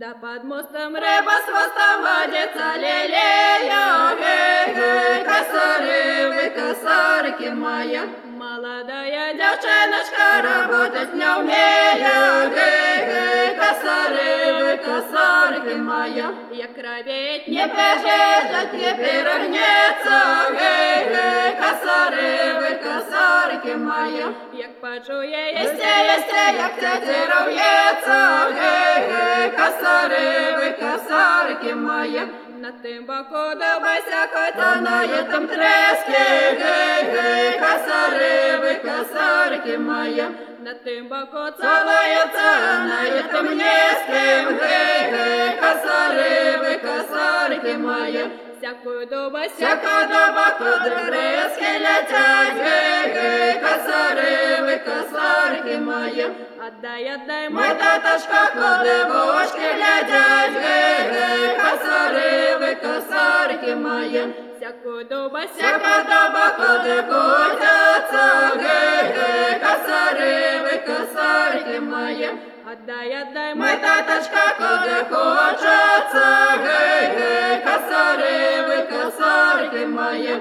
Да под мостом рыба с хвостом водится лелея, гей, гей, косары, вы косарки моя. Молодая девчоночка работать не умеет, гей, гей, косары, вы косарки моя. Я кровить не прижижет, не перегнется, гей, гей, косары, вы косарки моя. Як почує, єсте, єсте, як це зіров'ється, гей, гей, косари, ви косарки моя. На тим боку добайся, хотя на этом треске, гей, гей, косари, ви косарки моя. На тим боку целуется, на этом неским, гей, гей, косари, ви косарки моя. Всякую дуба, всякую дуба, куди трески летять, гей, гей, косари, ви косарки моя. Отдай, отдай, мой таточка, куди косарки моя. доба, всяка доба, коли котяться, ге-ге, гей, косари, ви косарки моя. Отдай, отдай, мой таточка, коли хочеться, ге-ге, косари, ви косарки моя.